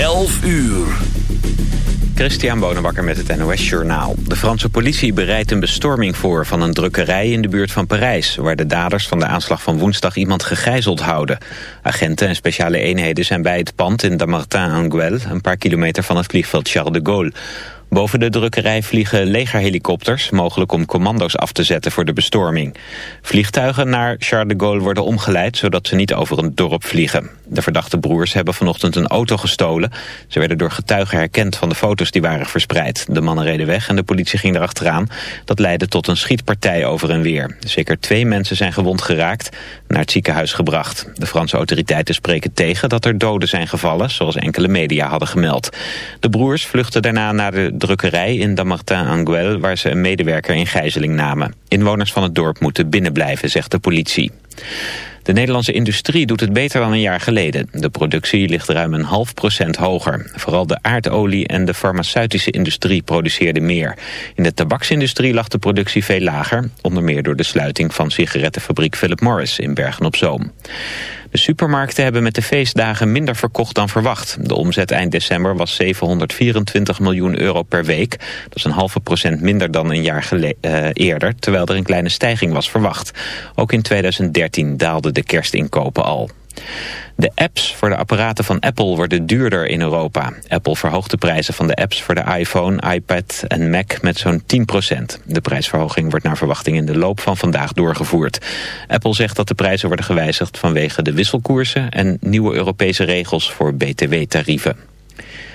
11 uur. Christian Bonenbakker met het NOS Journaal. De Franse politie bereidt een bestorming voor van een drukkerij in de buurt van Parijs... waar de daders van de aanslag van woensdag iemand gegijzeld houden. Agenten en speciale eenheden zijn bij het pand in Damartin-Anguel... een paar kilometer van het vliegveld Charles de Gaulle. Boven de drukkerij vliegen legerhelikopters, mogelijk om commando's af te zetten voor de bestorming. Vliegtuigen naar Charles de Gaulle worden omgeleid, zodat ze niet over een dorp vliegen. De verdachte broers hebben vanochtend een auto gestolen. Ze werden door getuigen herkend van de foto's die waren verspreid. De mannen reden weg en de politie ging erachteraan. Dat leidde tot een schietpartij over en weer. Zeker twee mensen zijn gewond geraakt naar het ziekenhuis gebracht. De Franse autoriteiten spreken tegen dat er doden zijn gevallen, zoals enkele media hadden gemeld. De broers vluchten daarna naar de drukkerij in Damartin-Anguel... waar ze een medewerker in gijzeling namen. Inwoners van het dorp moeten binnenblijven, zegt de politie. De Nederlandse industrie doet het beter dan een jaar geleden. De productie ligt ruim een half procent hoger. Vooral de aardolie en de farmaceutische industrie produceerden meer. In de tabaksindustrie lag de productie veel lager. Onder meer door de sluiting van sigarettenfabriek Philip Morris in Bergen-op-Zoom. De supermarkten hebben met de feestdagen minder verkocht dan verwacht. De omzet eind december was 724 miljoen euro per week. Dat is een halve procent minder dan een jaar uh, eerder, terwijl er een kleine stijging was verwacht. Ook in 2013 daalden de kerstinkopen al. De apps voor de apparaten van Apple worden duurder in Europa. Apple verhoogt de prijzen van de apps voor de iPhone, iPad en Mac met zo'n 10%. De prijsverhoging wordt naar verwachting in de loop van vandaag doorgevoerd. Apple zegt dat de prijzen worden gewijzigd vanwege de wisselkoersen... en nieuwe Europese regels voor btw-tarieven.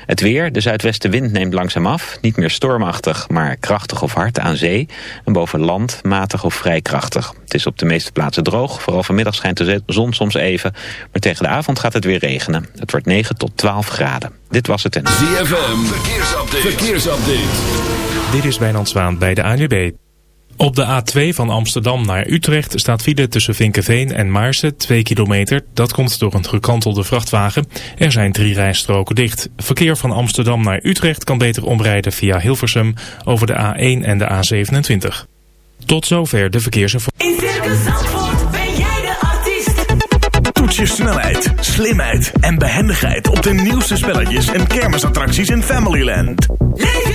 Het weer, de zuidwestenwind neemt langzaam af. Niet meer stormachtig, maar krachtig of hard aan zee. En boven land matig of vrij krachtig. Het is op de meeste plaatsen droog. Vooral vanmiddag schijnt de zon soms even. Maar tegen de avond gaat het weer regenen. Het wordt 9 tot 12 graden. Dit was het en... ZFM, verkeersupdate. verkeersupdate. Dit is Wijnand Zwaan bij de ANWB. Op de A2 van Amsterdam naar Utrecht staat file tussen Vinkenveen en Maarsen 2 kilometer. Dat komt door een gekantelde vrachtwagen. Er zijn drie rijstroken dicht. Verkeer van Amsterdam naar Utrecht kan beter omrijden via Hilversum over de A1 en de A27. Tot zover de verkeersinformatie. In Circus Zandvoort ben jij de artiest. Toets je snelheid, slimheid en behendigheid op de nieuwste spelletjes en kermisattracties in Familyland. Leef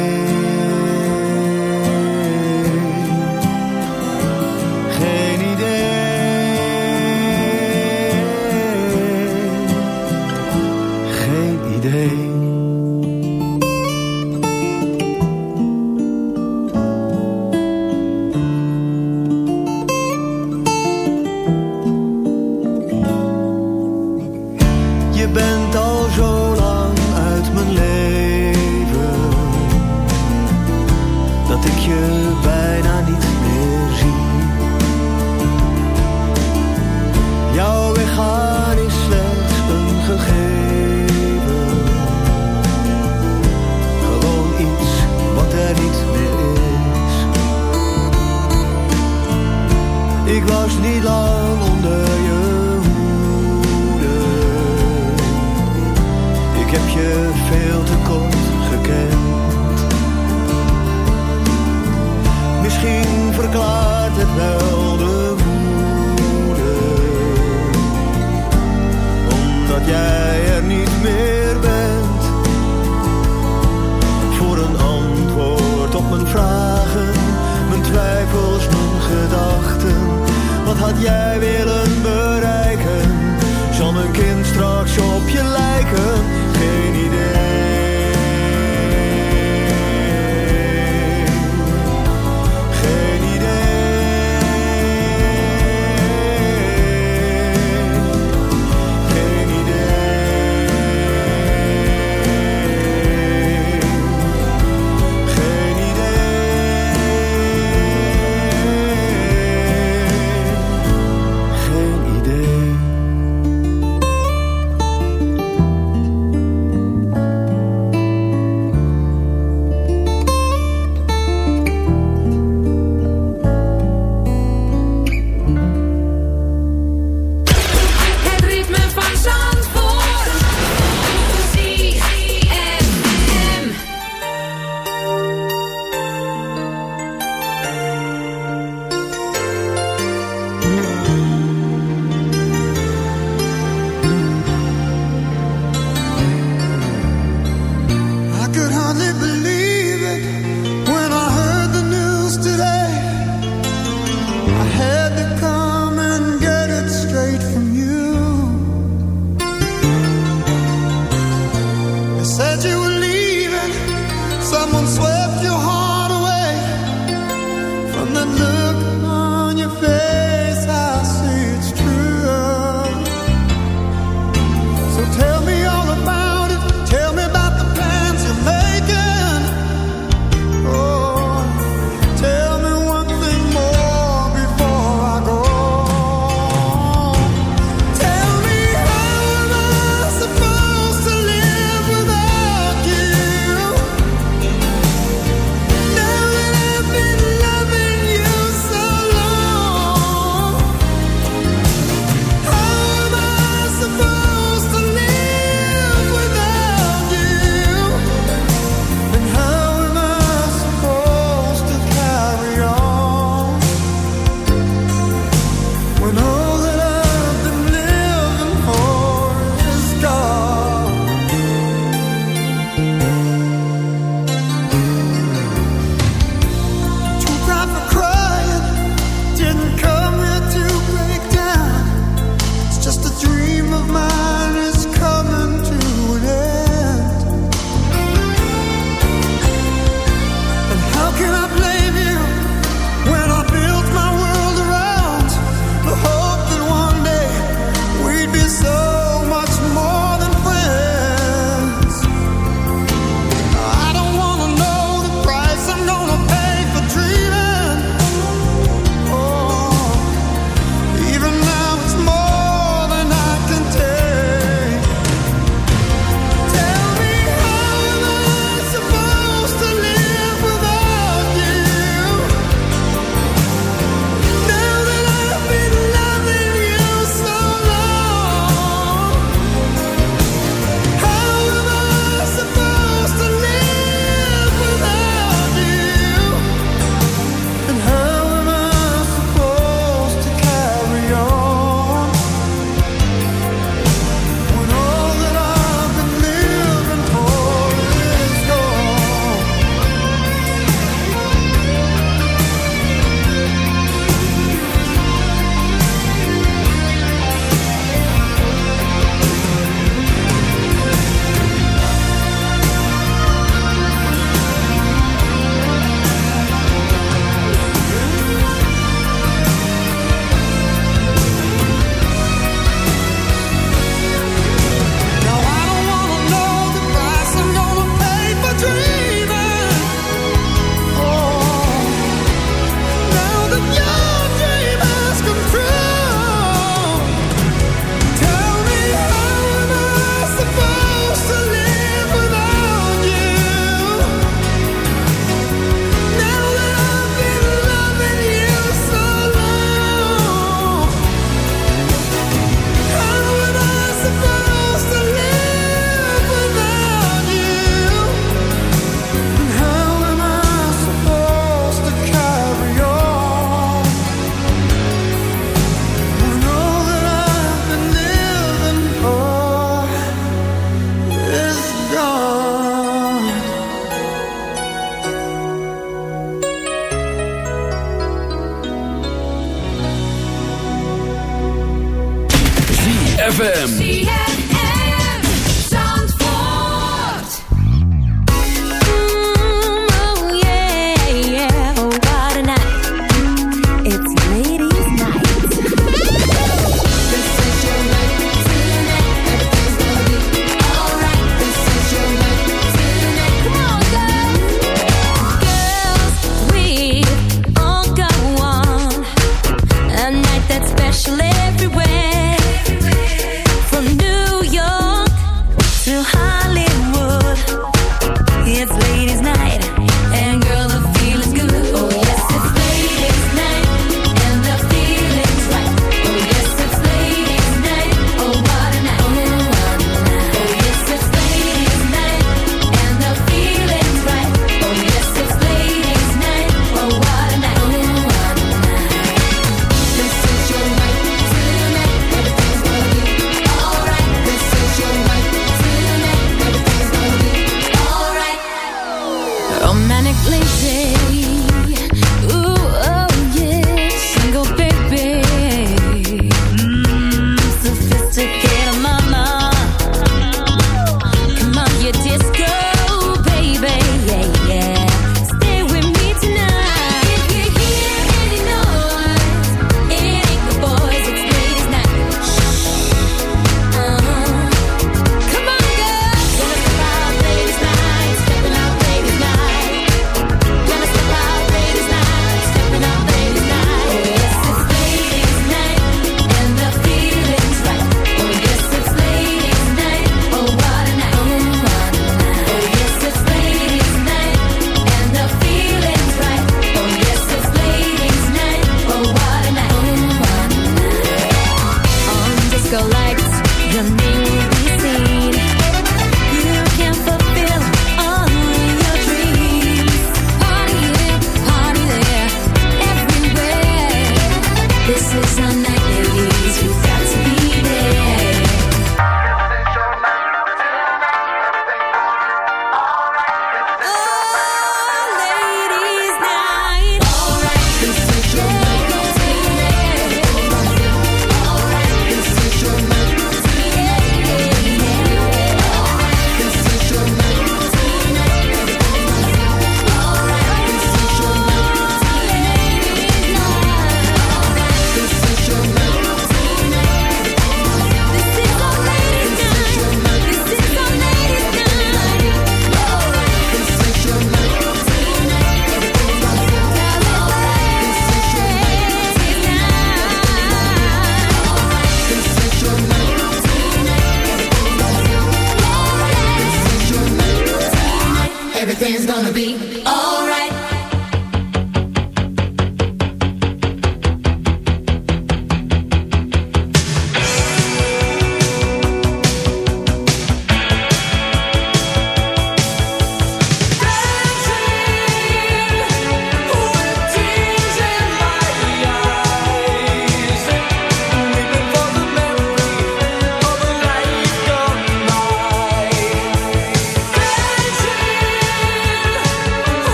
had jij willen.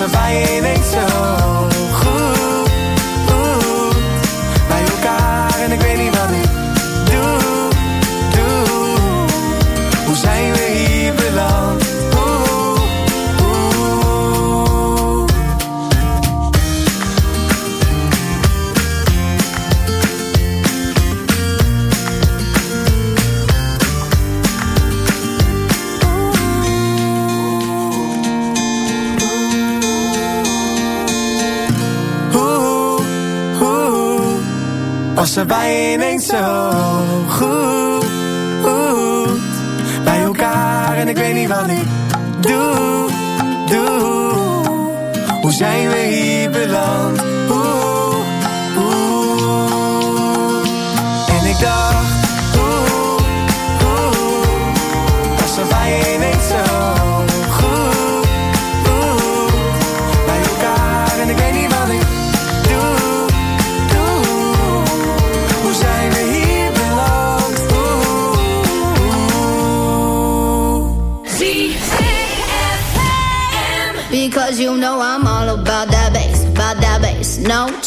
surviving so So.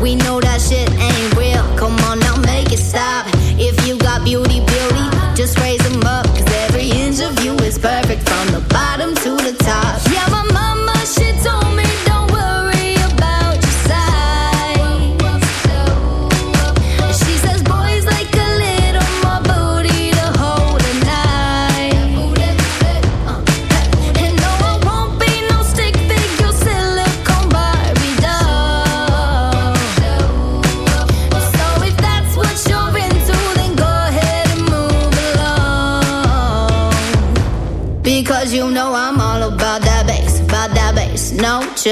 we know that shit ain't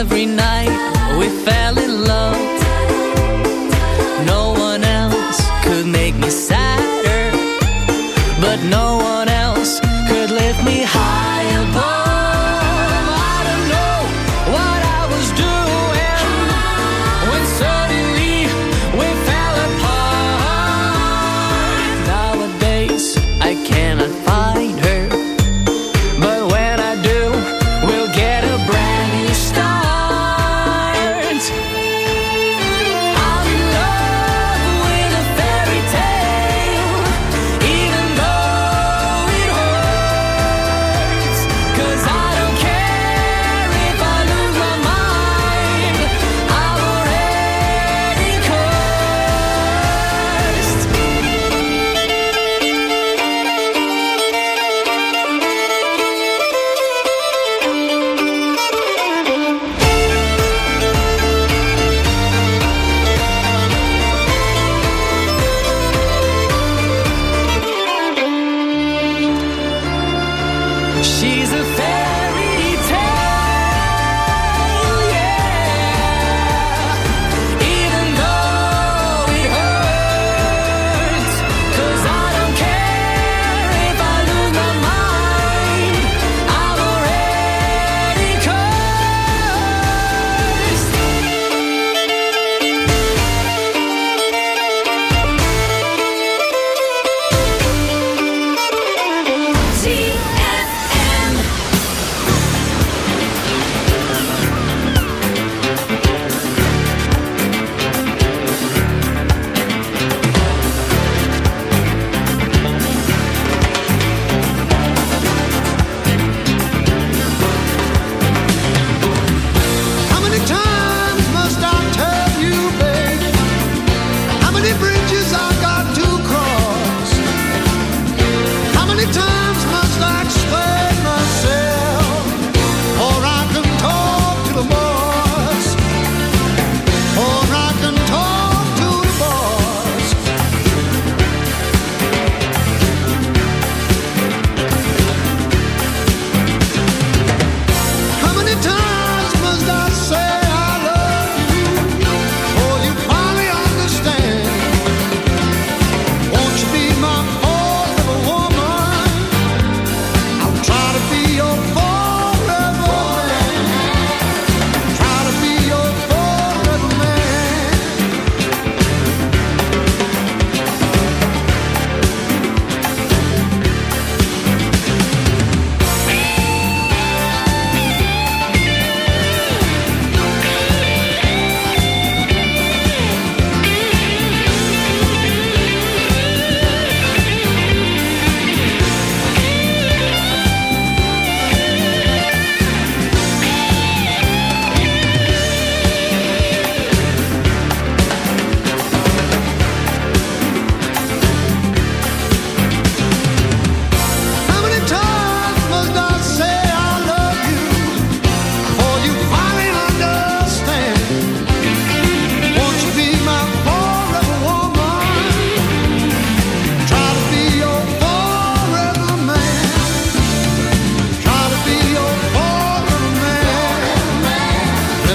every night we fell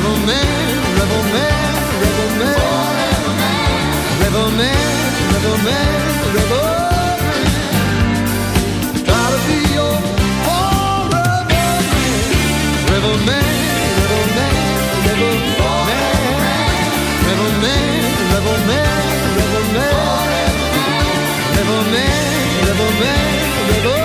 Rebel man, rebel man, rebel man. Forever man. Rebel man, rebel man, rebel man. Gotta be your forever man. Rebel man, rebel man, rebel man. Rebel man, rebel man, rebel man. Rebel man, rebel man, rebel man.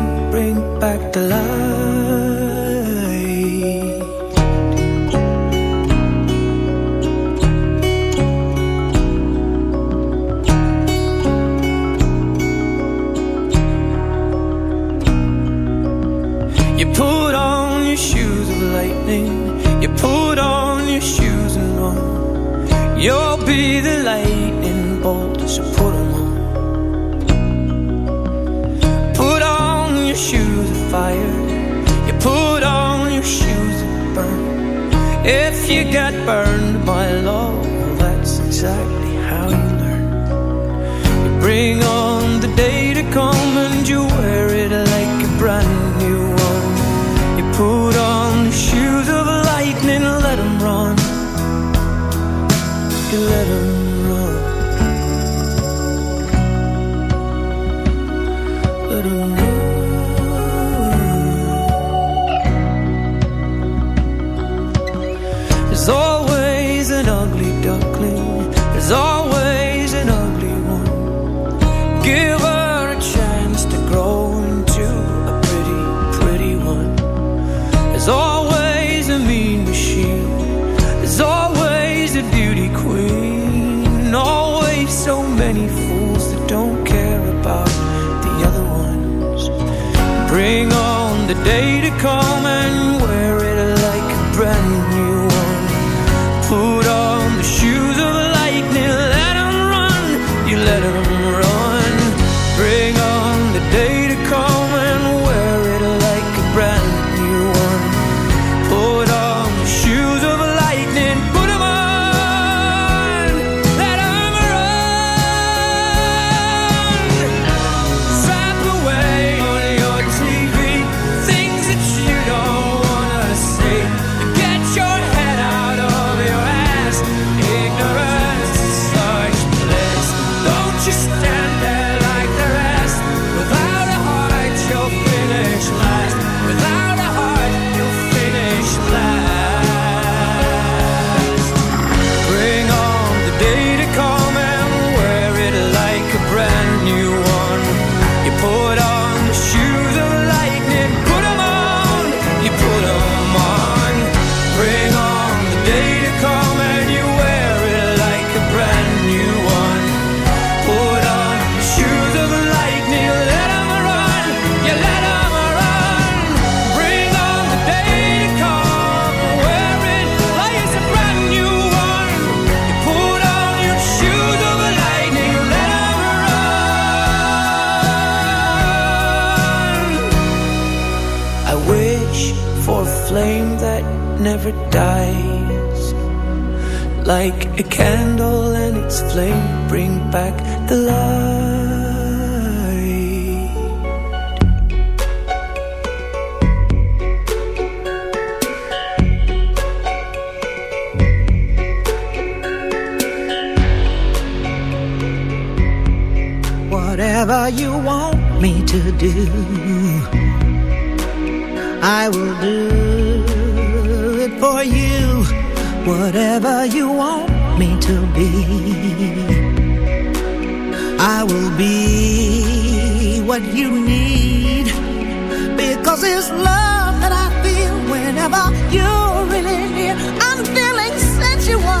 through the fire. You put on your shoes and burn. If you get burned by love, that's exactly how you learn. You bring on the day to come like a candle and its flame bring back the light. Whatever you want me to do I will do whatever you want me to be. I will be what you need because it's love that I feel whenever you're really near. I'm feeling sensual.